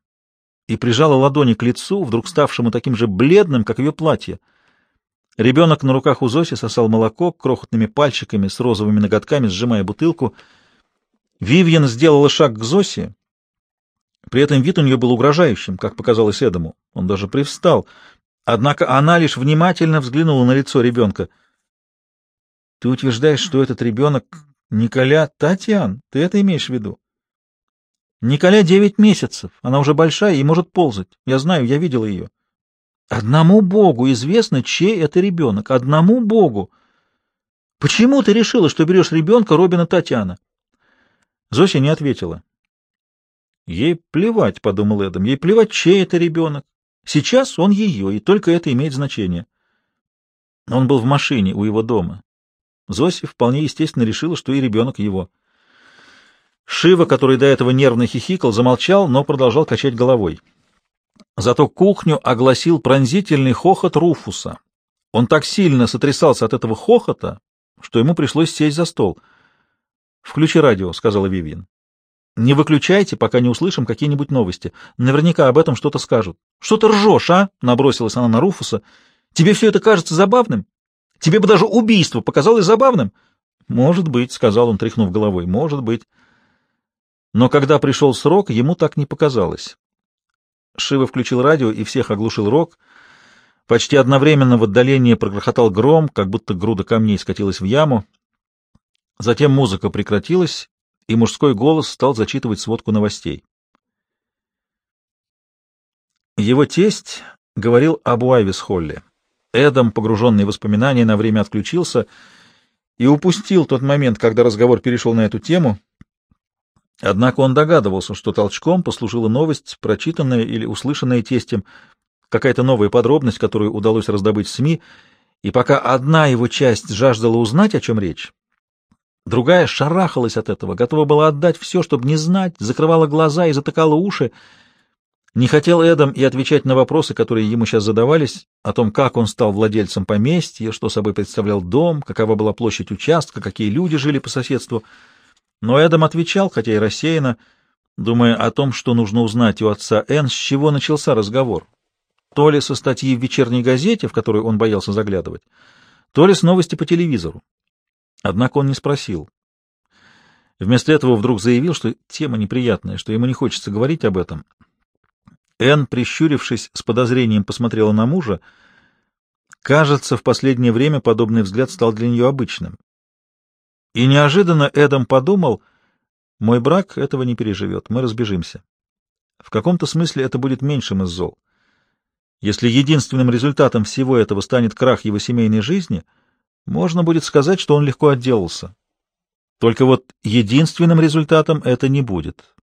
и прижала ладони к лицу, вдруг ставшему таким же бледным, как ее платье. Ребенок на руках у Зоси сосал молоко крохотными пальчиками с розовыми ноготками, сжимая бутылку. Вивьен сделала шаг к Зосе. При этом вид у нее был угрожающим, как показалось Эдаму. Он даже привстал. Однако она лишь внимательно взглянула на лицо ребенка. — Ты утверждаешь, что этот ребенок Николя Татьян? Ты это имеешь в виду? Николя девять месяцев. Она уже большая и может ползать. Я знаю, я видела ее. Одному Богу известно, чей это ребенок. Одному Богу. Почему ты решила, что берешь ребенка Робина Татьяна? Зося не ответила. Ей плевать, — подумал Эдам, — ей плевать, чей это ребенок. Сейчас он ее, и только это имеет значение. Он был в машине у его дома. Зося вполне естественно решила, что и ребенок его. Шива, который до этого нервно хихикал, замолчал, но продолжал качать головой. Зато кухню огласил пронзительный хохот Руфуса. Он так сильно сотрясался от этого хохота, что ему пришлось сесть за стол. «Включи радио», — сказала Вивьен. «Не выключайте, пока не услышим какие-нибудь новости. Наверняка об этом что-то скажут». «Что ты ржешь, а?» — набросилась она на Руфуса. «Тебе все это кажется забавным? Тебе бы даже убийство показалось забавным?» «Может быть», — сказал он, тряхнув головой, — «может быть». Но когда пришел срок, ему так не показалось. Шива включил радио и всех оглушил рок. Почти одновременно в отдалении прогрохотал гром, как будто груда камней скатилась в яму. Затем музыка прекратилась, и мужской голос стал зачитывать сводку новостей. Его тесть говорил об Уайвис Холле. Эдам, погруженный в воспоминания, на время отключился и упустил тот момент, когда разговор перешел на эту тему — Однако он догадывался, что толчком послужила новость, прочитанная или услышанная тестем, какая-то новая подробность, которую удалось раздобыть в СМИ, и пока одна его часть жаждала узнать, о чем речь, другая шарахалась от этого, готова была отдать все, чтобы не знать, закрывала глаза и затыкала уши. Не хотел Эдам и отвечать на вопросы, которые ему сейчас задавались, о том, как он стал владельцем поместья, что собой представлял дом, какова была площадь участка, какие люди жили по соседству — но Эдам отвечал, хотя и рассеянно, думая о том, что нужно узнать у отца Энн, с чего начался разговор. То ли со статьи в вечерней газете, в которую он боялся заглядывать, то ли с новости по телевизору. Однако он не спросил. Вместо этого вдруг заявил, что тема неприятная, что ему не хочется говорить об этом. Энн, прищурившись, с подозрением посмотрела на мужа. Кажется, в последнее время подобный взгляд стал для нее обычным. И неожиданно Эдам подумал, мой брак этого не переживет, мы разбежимся. В каком-то смысле это будет меньшим из зол. Если единственным результатом всего этого станет крах его семейной жизни, можно будет сказать, что он легко отделался. Только вот единственным результатом это не будет,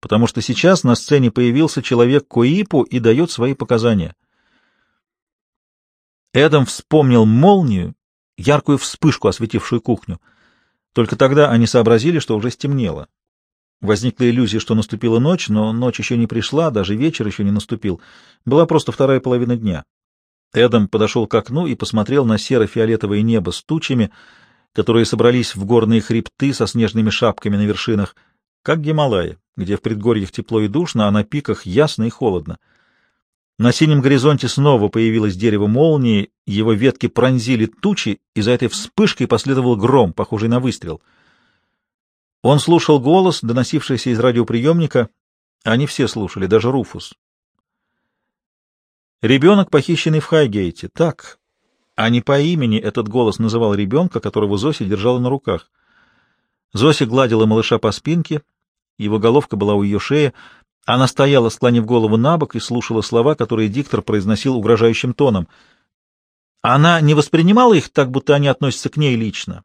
потому что сейчас на сцене появился человек Коипу и дает свои показания. Эдам вспомнил молнию, яркую вспышку, осветившую кухню. Только тогда они сообразили, что уже стемнело. Возникла иллюзия, что наступила ночь, но ночь еще не пришла, даже вечер еще не наступил. Была просто вторая половина дня. Эдам подошел к окну и посмотрел на серо-фиолетовое небо с тучами, которые собрались в горные хребты со снежными шапками на вершинах, как Гималаи, где в предгорьях тепло и душно, а на пиках ясно и холодно. На синем горизонте снова появилось дерево молнии, его ветки пронзили тучи, и за этой вспышкой последовал гром, похожий на выстрел. Он слушал голос, доносившийся из радиоприемника. Они все слушали, даже Руфус. Ребенок, похищенный в Хайгейте. Так, а не по имени этот голос называл ребенка, которого Зося держала на руках. Зося гладила малыша по спинке, его головка была у ее шеи, она стояла, склонив голову на бок, и слушала слова, которые диктор произносил угрожающим тоном. Она не воспринимала их так, будто они относятся к ней лично.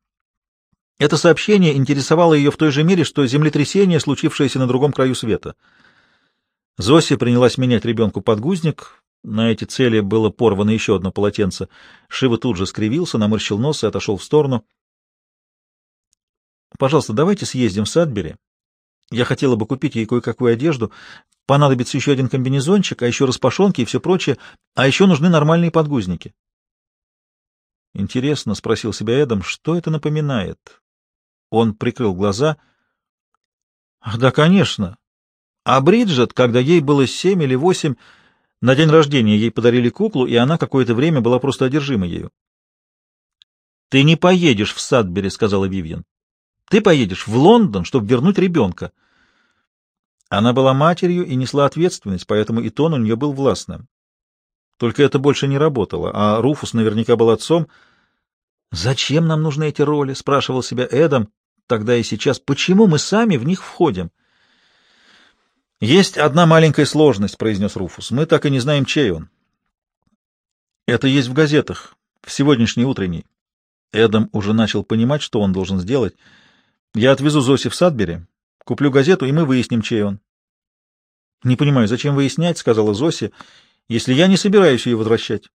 Это сообщение интересовало ее в той же мере, что землетрясение, случившееся на другом краю света. Зося принялась менять ребенку подгузник. На эти цели было порвано еще одно полотенце. Шива тут же скривился, наморщил нос и отошел в сторону. «Пожалуйста, давайте съездим в Садбери. Я хотела бы купить ей кое-какую одежду. Понадобится еще один комбинезончик, а еще распашонки и все прочее. А еще нужны нормальные подгузники. Интересно, — спросил себя Эдом, — что это напоминает? Он прикрыл глаза. Да, конечно. А Бриджет, когда ей было семь или восемь, на день рождения ей подарили куклу, и она какое-то время была просто одержима ею. — Ты не поедешь в Садбери, — сказала Вивьен. Ты поедешь в Лондон, чтобы вернуть ребенка. Она была матерью и несла ответственность, поэтому и тон у нее был властным. Только это больше не работало, а Руфус наверняка был отцом. «Зачем нам нужны эти роли?» — спрашивал себя Эдам тогда и сейчас. «Почему мы сами в них входим?» «Есть одна маленькая сложность», — произнес Руфус. «Мы так и не знаем, чей он». «Это есть в газетах, в сегодняшней утренней». Эдам уже начал понимать, что он должен сделать — я отвезу Зоси в Садбери, куплю газету, и мы выясним, чей он. — Не понимаю, зачем выяснять, — сказала Зоси, — если я не собираюсь ее возвращать.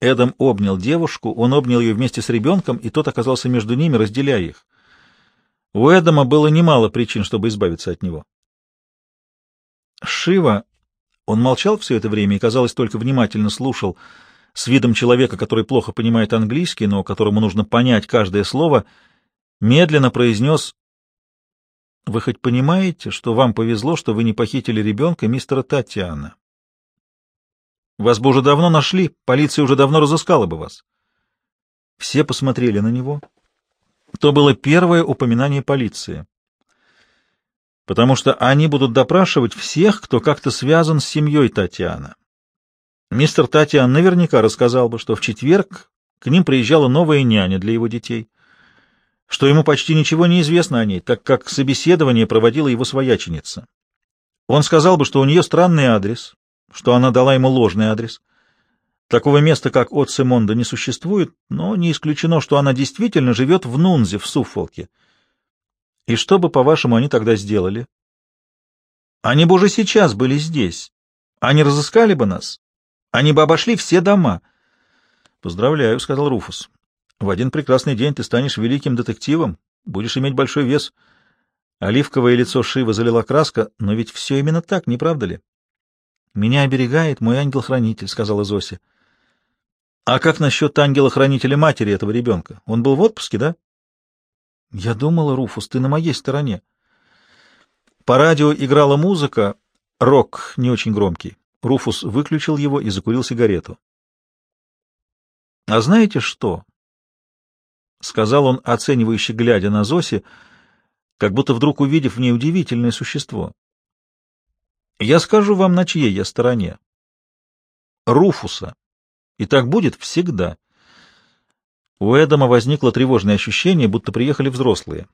Эдам обнял девушку, он обнял ее вместе с ребенком, и тот оказался между ними, разделяя их. У Эдама было немало причин, чтобы избавиться от него. Шива, он молчал все это время и, казалось, только внимательно слушал с видом человека, который плохо понимает английский, но которому нужно понять каждое слово — медленно произнес «Вы хоть понимаете, что вам повезло, что вы не похитили ребенка мистера Татьяна? Вас бы уже давно нашли, полиция уже давно разыскала бы вас». Все посмотрели на него. То было первое упоминание полиции. Потому что они будут допрашивать всех, кто как-то связан с семьей Татьяна. Мистер Татьян наверняка рассказал бы, что в четверг к ним приезжала новая няня для его детей что ему почти ничего не известно о ней, так как собеседование проводила его свояченица. Он сказал бы, что у нее странный адрес, что она дала ему ложный адрес. Такого места, как от Симонда, не существует, но не исключено, что она действительно живет в Нунзе, в Суффолке. И что бы, по-вашему, они тогда сделали? Они бы уже сейчас были здесь. Они разыскали бы нас. Они бы обошли все дома. — Поздравляю, — сказал Руфус. В один прекрасный день ты станешь великим детективом, будешь иметь большой вес. Оливковое лицо Шива залила краска, но ведь все именно так, не правда ли? — Меня оберегает мой ангел-хранитель, — сказала Зося. — А как насчет ангела-хранителя матери этого ребенка? Он был в отпуске, да? — Я думала, Руфус, ты на моей стороне. По радио играла музыка, рок не очень громкий. Руфус выключил его и закурил сигарету. — А знаете что? — сказал он, оценивающе глядя на Зоси, как будто вдруг увидев в ней удивительное существо. — Я скажу вам, на чьей я стороне. Руфуса. И так будет всегда. У Эдама возникло тревожное ощущение, будто приехали взрослые.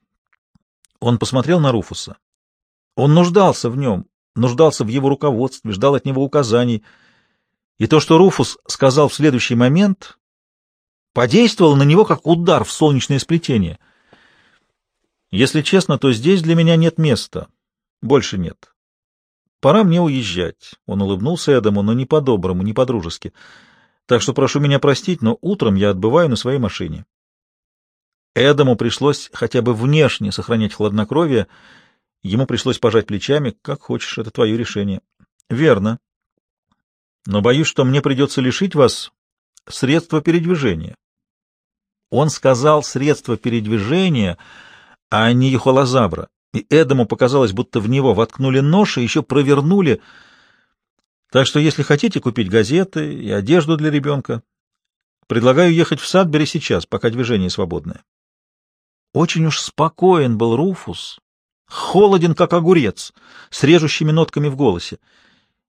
Он посмотрел на Руфуса. Он нуждался в нем, нуждался в его руководстве, ждал от него указаний. И то, что Руфус сказал в следующий момент, подействовало на него как удар в солнечное сплетение. Если честно, то здесь для меня нет места. Больше нет. Пора мне уезжать. Он улыбнулся Эдаму, но не по-доброму, не по-дружески. Так что прошу меня простить, но утром я отбываю на своей машине. Эдаму пришлось хотя бы внешне сохранять хладнокровие, Ему пришлось пожать плечами. Как хочешь, это твое решение. Верно. Но боюсь, что мне придется лишить вас средства передвижения. Он сказал средства передвижения, а не ехолозабра, и Эдому показалось, будто в него воткнули нож и еще провернули. Так что, если хотите купить газеты и одежду для ребенка, предлагаю ехать в Садбери сейчас, пока движение свободное. Очень уж спокоен был Руфус, холоден, как огурец, с режущими нотками в голосе.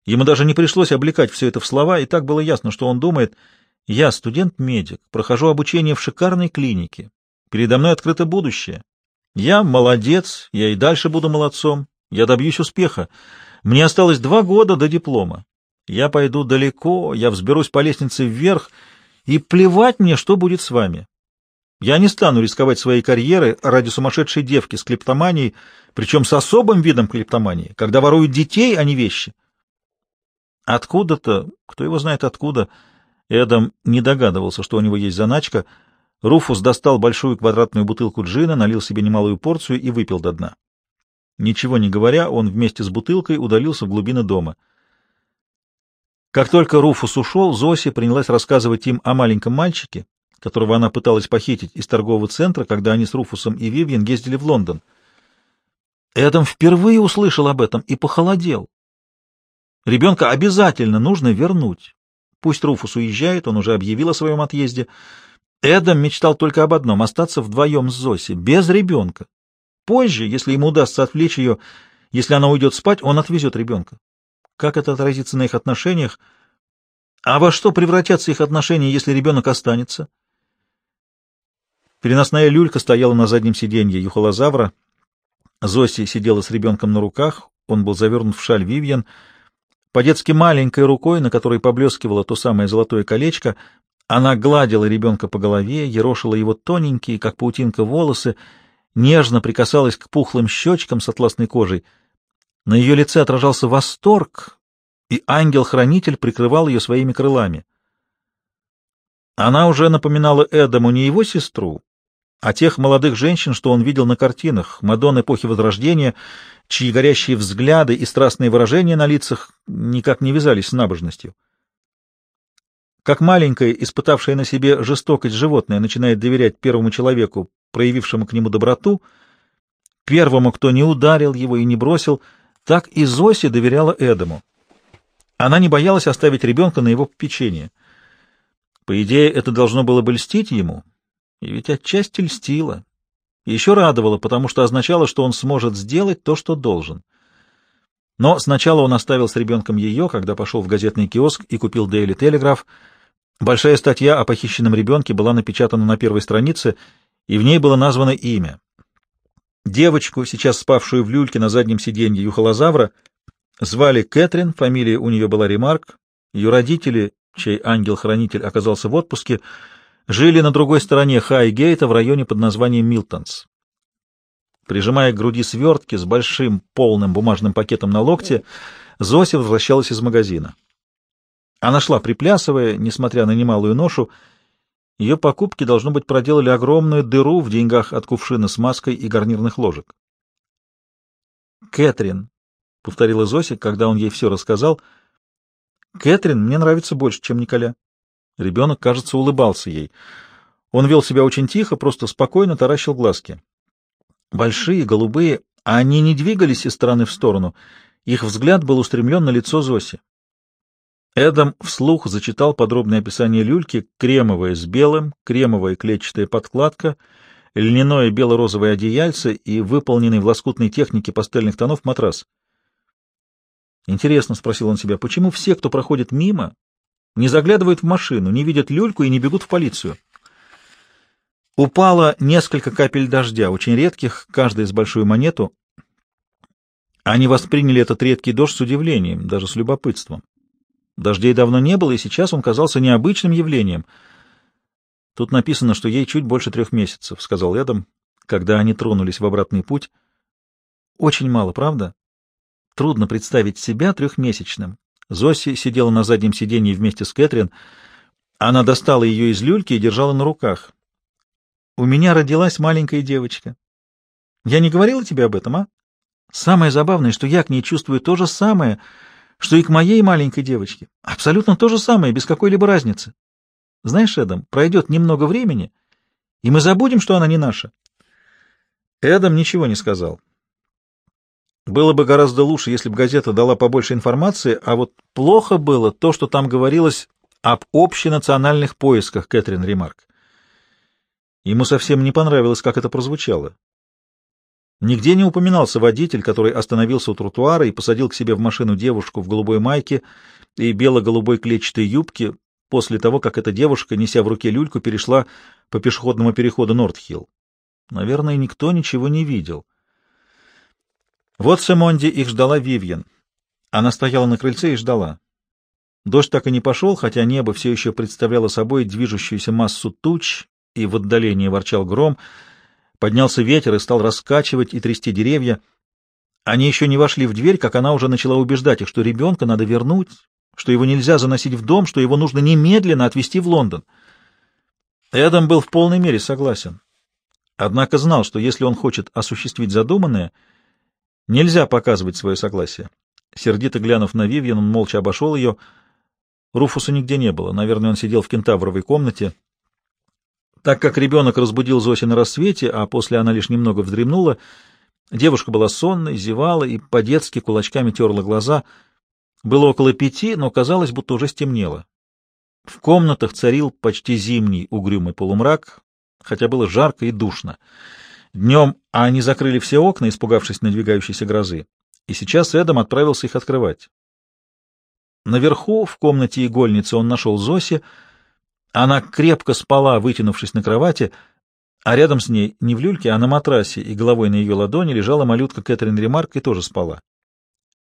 Ему даже не пришлось облекать все это в слова, и так было ясно, что он думает, «Я студент-медик, прохожу обучение в шикарной клинике. Передо мной открыто будущее. Я молодец, я и дальше буду молодцом, я добьюсь успеха. Мне осталось два года до диплома. Я пойду далеко, я взберусь по лестнице вверх, и плевать мне, что будет с вами. Я не стану рисковать своей карьерой ради сумасшедшей девки с клептоманией, причем с особым видом клептомании, когда воруют детей, а не вещи. Откуда-то, кто его знает откуда, Эдам не догадывался, что у него есть заначка. Руфус достал большую квадратную бутылку джина, налил себе немалую порцию и выпил до дна. Ничего не говоря, он вместе с бутылкой удалился в глубины дома. Как только Руфус ушел, Зоси принялась рассказывать им о маленьком мальчике, которого она пыталась похитить из торгового центра, когда они с Руфусом и Вивьен ездили в Лондон. Эдам впервые услышал об этом и похолодел. Ребенка обязательно нужно вернуть. Пусть Руфус уезжает, он уже объявил о своем отъезде. Эдам мечтал только об одном — остаться вдвоем с Зоси, без ребенка. Позже, если ему удастся отвлечь ее, если она уйдет спать, он отвезет ребенка. Как это отразится на их отношениях? А во что превратятся их отношения, если ребенок останется? Переносная люлька стояла на заднем сиденье юхолозавра. Зоси сидела с ребенком на руках, он был завернут в шаль Вивьен — по-детски маленькой рукой, на которой поблескивало то самое золотое колечко, она гладила ребенка по голове, ерошила его тоненькие, как паутинка, волосы, нежно прикасалась к пухлым щечкам с атласной кожей. На ее лице отражался восторг, и ангел-хранитель прикрывал ее своими крылами. Она уже напоминала Эдаму не его сестру, а тех молодых женщин, что он видел на картинах, Мадонн эпохи Возрождения, чьи горящие взгляды и страстные выражения на лицах никак не вязались с набожностью. Как маленькое, испытавшее на себе жестокость животное, начинает доверять первому человеку, проявившему к нему доброту, первому, кто не ударил его и не бросил, так и Зоси доверяла Эдому. Она не боялась оставить ребенка на его попечение. По идее, это должно было бы льстить ему, и ведь отчасти льстило. еще радовало, потому что означало, что он сможет сделать то, что должен. Но сначала он оставил с ребенком ее, когда пошел в газетный киоск и купил Daily Telegraph. Большая статья о похищенном ребенке была напечатана на первой странице, и в ней было названо имя. Девочку, сейчас спавшую в люльке на заднем сиденье юхолозавра, звали Кэтрин, фамилия у нее была Ремарк, ее родители, чей ангел-хранитель оказался в отпуске, — жили на другой стороне Хайгейта в районе под названием Милтонс. Прижимая к груди свертки с большим полным бумажным пакетом на локте, Зося возвращалась из магазина. Она шла приплясывая, несмотря на немалую ношу. Ее покупки, должно быть, проделали огромную дыру в деньгах от кувшина с маской и гарнирных ложек. «Кэтрин», — повторила Зося, когда он ей все рассказал, — «Кэтрин мне нравится больше, чем Николя». Ребенок, кажется, улыбался ей. Он вел себя очень тихо, просто спокойно таращил глазки. Большие, голубые, а они не двигались из стороны в сторону. Их взгляд был устремлен на лицо Зоси. Эдам вслух зачитал подробное описание люльки, кремовая с белым, кремовая клетчатая подкладка, льняное бело-розовое одеяльце и выполненный в лоскутной технике пастельных тонов матрас. Интересно, — спросил он себя, — почему все, кто проходит мимо, не заглядывают в машину, не видят люльку и не бегут в полицию. Упало несколько капель дождя, очень редких, каждая с большую монету. Они восприняли этот редкий дождь с удивлением, даже с любопытством. Дождей давно не было, и сейчас он казался необычным явлением. Тут написано, что ей чуть больше трех месяцев, — сказал Эдам, когда они тронулись в обратный путь. Очень мало, правда? Трудно представить себя трехмесячным. Зоси сидела на заднем сиденье вместе с Кэтрин. Она достала ее из люльки и держала на руках. «У меня родилась маленькая девочка. Я не говорила тебе об этом, а?» Самое забавное, что я к ней чувствую то же самое, что и к моей маленькой девочке. Абсолютно то же самое, без какой-либо разницы. Знаешь, Эдам, пройдет немного времени, и мы забудем, что она не наша. Эдам ничего не сказал. Было бы гораздо лучше, если бы газета дала побольше информации, а вот плохо было то, что там говорилось об общенациональных поисках Кэтрин Ремарк. Ему совсем не понравилось, как это прозвучало. Нигде не упоминался водитель, который остановился у тротуара и посадил к себе в машину девушку в голубой майке и бело-голубой клетчатой юбке после того, как эта девушка, неся в руке люльку, перешла по пешеходному переходу Нортхилл. Наверное, никто ничего не видел. Вот в Семонде их ждала Вивьен. Она стояла на крыльце и ждала. Дождь так и не пошел, хотя небо все еще представляло собой движущуюся массу туч, и в отдалении ворчал гром. Поднялся ветер и стал раскачивать и трясти деревья. Они еще не вошли в дверь, как она уже начала убеждать их, что ребенка надо вернуть, что его нельзя заносить в дом, что его нужно немедленно отвезти в Лондон. Эдам был в полной мере согласен. Однако знал, что если он хочет осуществить задуманное — Нельзя показывать свое согласие. Сердито глянув на Вивьен, он молча обошел ее. Руфуса нигде не было. Наверное, он сидел в кентавровой комнате. Так как ребенок разбудил Зоси на рассвете, а после она лишь немного вздремнула, девушка была сонной, зевала и по-детски кулачками терла глаза. Было около пяти, но казалось, будто уже стемнело. В комнатах царил почти зимний угрюмый полумрак, хотя было жарко и душно. Днем они закрыли все окна, испугавшись надвигающейся грозы, и сейчас Эдом отправился их открывать. Наверху, в комнате игольницы, он нашел Зоси. Она крепко спала, вытянувшись на кровати, а рядом с ней, не в люльке, а на матрасе и головой на ее ладони, лежала малютка Кэтрин Ремарк и тоже спала.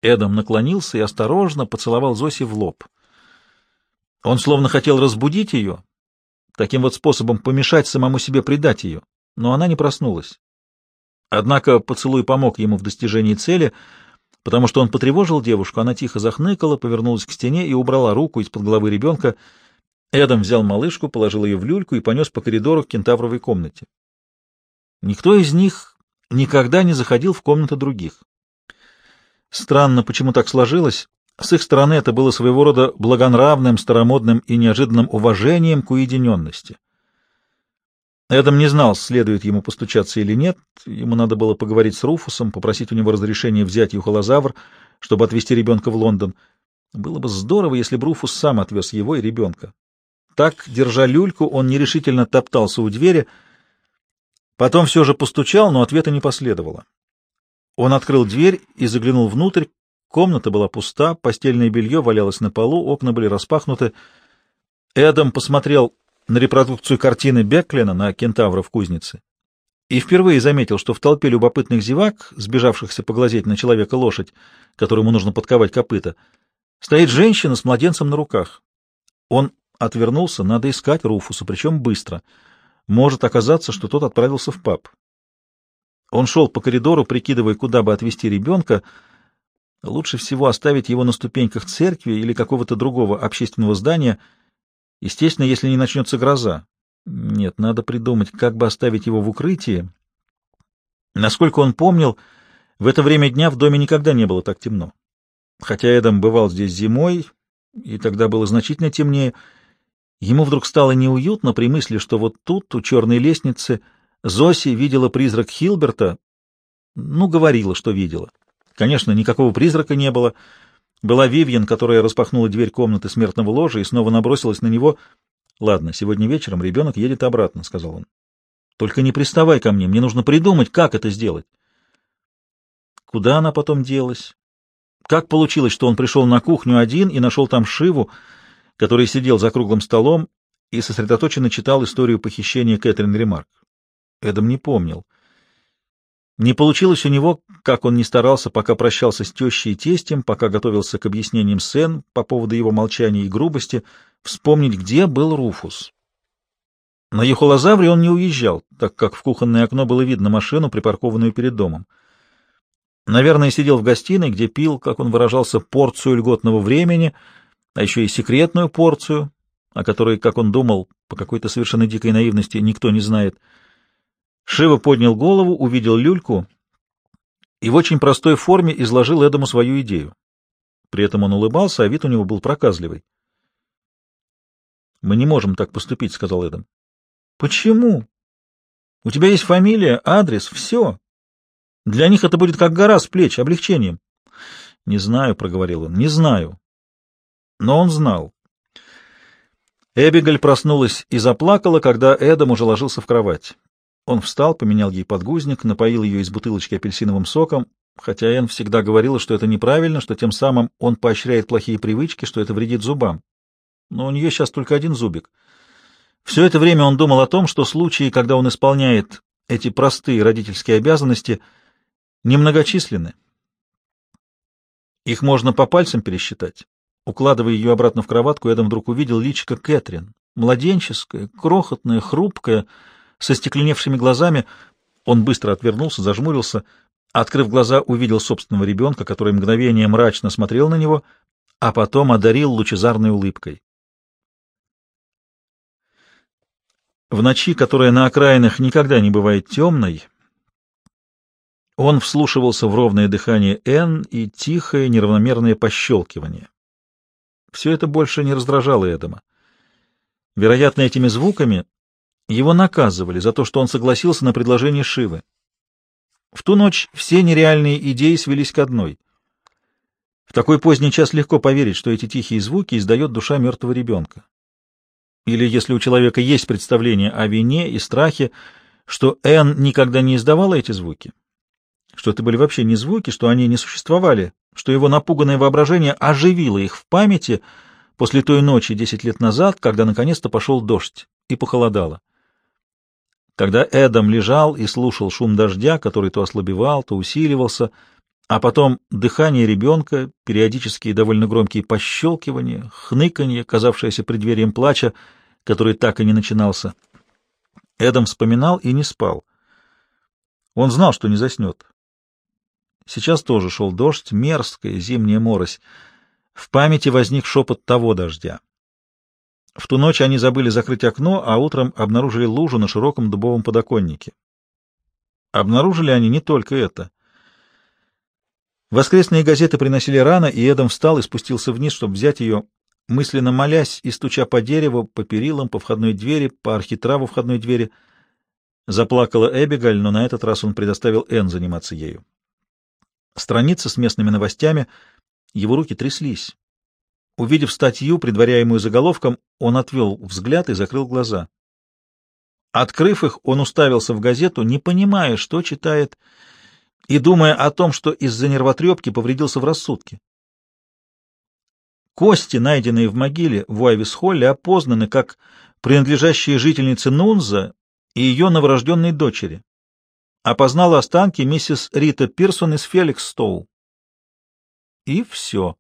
Эдом наклонился и осторожно поцеловал Зоси в лоб. Он словно хотел разбудить ее, таким вот способом помешать самому себе предать ее но она не проснулась. Однако поцелуй помог ему в достижении цели, потому что он потревожил девушку, она тихо захныкала, повернулась к стене и убрала руку из-под головы ребенка. Эдам взял малышку, положил ее в люльку и понес по коридору к кентавровой комнате. Никто из них никогда не заходил в комнаты других. Странно, почему так сложилось. С их стороны это было своего рода благонравным, старомодным и неожиданным уважением к уединенности. Эдам не знал, следует ему постучаться или нет. Ему надо было поговорить с Руфусом, попросить у него разрешения взять юхолозавр, чтобы отвезти ребенка в Лондон. Было бы здорово, если бы Руфус сам отвез его и ребенка. Так, держа люльку, он нерешительно топтался у двери, потом все же постучал, но ответа не последовало. Он открыл дверь и заглянул внутрь. Комната была пуста, постельное белье валялось на полу, окна были распахнуты. Эдам посмотрел на репродукцию картины Беклина на кентавра в кузнице и впервые заметил, что в толпе любопытных зевак, сбежавшихся поглазеть на человека лошадь, которому нужно подковать копыта, стоит женщина с младенцем на руках. Он отвернулся, надо искать Руфуса, причем быстро. Может оказаться, что тот отправился в паб. Он шел по коридору, прикидывая, куда бы отвезти ребенка. Лучше всего оставить его на ступеньках церкви или какого-то другого общественного здания — Естественно, если не начнется гроза. Нет, надо придумать, как бы оставить его в укрытии. Насколько он помнил, в это время дня в доме никогда не было так темно. Хотя Эдам бывал здесь зимой, и тогда было значительно темнее, ему вдруг стало неуютно при мысли, что вот тут, у черной лестницы, Зоси видела призрак Хилберта, ну, говорила, что видела. Конечно, никакого призрака не было, — была Вивьен, которая распахнула дверь комнаты смертного ложа и снова набросилась на него. — Ладно, сегодня вечером ребенок едет обратно, — сказал он. — Только не приставай ко мне, мне нужно придумать, как это сделать. Куда она потом делась? Как получилось, что он пришел на кухню один и нашел там Шиву, который сидел за круглым столом и сосредоточенно читал историю похищения Кэтрин Ремарк? Эдам не помнил. — не получилось у него, как он не старался, пока прощался с тещей и тестем, пока готовился к объяснениям Сен по поводу его молчания и грубости, вспомнить, где был Руфус. На Ехолозавре он не уезжал, так как в кухонное окно было видно машину, припаркованную перед домом. Наверное, сидел в гостиной, где пил, как он выражался, порцию льготного времени, а еще и секретную порцию, о которой, как он думал, по какой-то совершенно дикой наивности никто не знает — Шива поднял голову, увидел люльку и в очень простой форме изложил Эдаму свою идею. При этом он улыбался, а вид у него был проказливый. «Мы не можем так поступить», — сказал Эдам. «Почему? У тебя есть фамилия, адрес, все. Для них это будет как гора с плеч, облегчением». «Не знаю», — проговорил он, — «не знаю». Но он знал. Эбигаль проснулась и заплакала, когда Эдам уже ложился в кровать. Он встал, поменял ей подгузник, напоил ее из бутылочки апельсиновым соком, хотя Энн всегда говорила, что это неправильно, что тем самым он поощряет плохие привычки, что это вредит зубам. Но у нее сейчас только один зубик. Все это время он думал о том, что случаи, когда он исполняет эти простые родительские обязанности, немногочисленны. Их можно по пальцам пересчитать. Укладывая ее обратно в кроватку, Эдам вдруг увидел личико Кэтрин, младенческое, крохотное, хрупкое, со стекленевшими глазами. Он быстро отвернулся, зажмурился. Открыв глаза, увидел собственного ребенка, который мгновение мрачно смотрел на него, а потом одарил лучезарной улыбкой. В ночи, которая на окраинах никогда не бывает темной, он вслушивался в ровное дыхание Н и тихое неравномерное пощелкивание. Все это больше не раздражало Эдама. Вероятно, этими звуками его наказывали за то, что он согласился на предложение Шивы. В ту ночь все нереальные идеи свелись к одной. В такой поздний час легко поверить, что эти тихие звуки издает душа мертвого ребенка. Или если у человека есть представление о вине и страхе, что Энн никогда не издавала эти звуки, что это были вообще не звуки, что они не существовали, что его напуганное воображение оживило их в памяти после той ночи десять лет назад, когда наконец-то пошел дождь и похолодало. Когда Эдам лежал и слушал шум дождя, который то ослабевал, то усиливался, а потом дыхание ребенка, периодические довольно громкие пощелкивания, хныканье, казавшееся преддверием плача, который так и не начинался, Эдам вспоминал и не спал. Он знал, что не заснет. Сейчас тоже шел дождь, мерзкая зимняя морось. В памяти возник шепот того дождя. В ту ночь они забыли закрыть окно, а утром обнаружили лужу на широком дубовом подоконнике. Обнаружили они не только это. Воскресные газеты приносили рано, и Эдам встал и спустился вниз, чтобы взять ее, мысленно молясь и стуча по дереву, по перилам, по входной двери, по архитраву входной двери. Заплакала Эбигаль, но на этот раз он предоставил Энн заниматься ею. Страница с местными новостями, его руки тряслись. Увидев статью, предваряемую заголовком, он отвел взгляд и закрыл глаза. Открыв их, он уставился в газету, не понимая, что читает, и думая о том, что из-за нервотрепки повредился в рассудке. Кости, найденные в могиле в Уайвис-Холле, опознаны как принадлежащие жительнице Нунза и ее новорожденной дочери. Опознала останки миссис Рита Пирсон из Феликс Стоу. И все.